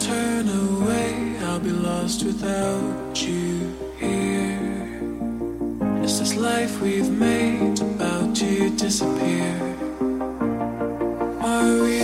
turn away, I'll be lost without you here. Is this life we've made about to disappear? Are we?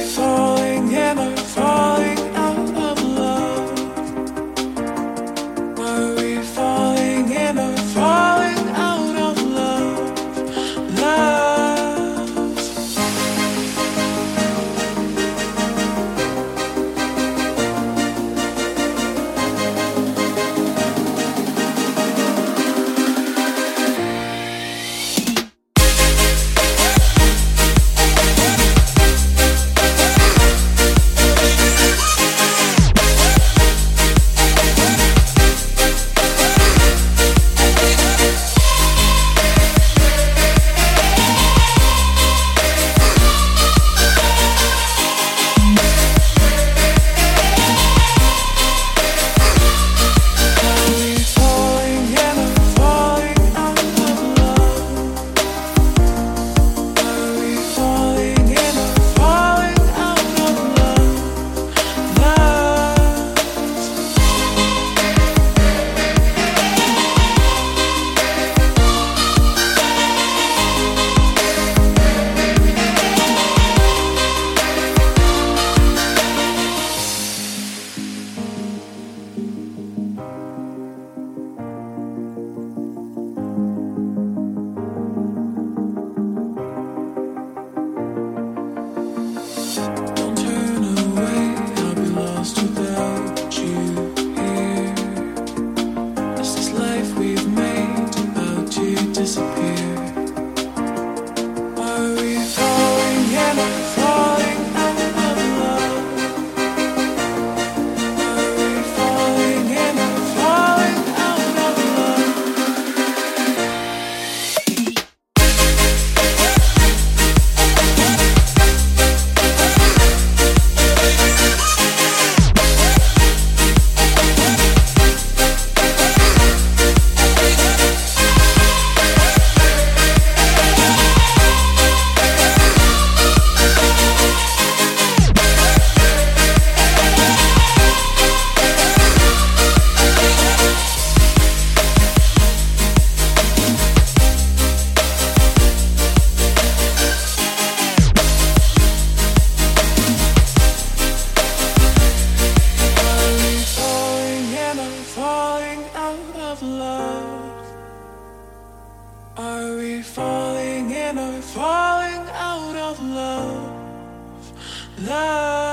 time. love? Are we falling in or falling out of love? Love.